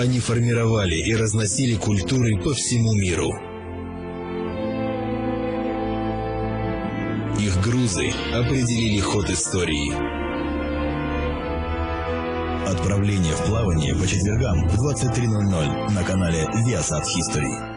Они формировали и разносили культуры по всему миру. Их грузы определили ход истории. Отправление в плавание по четвергам в 23.00 на канале Viasat History.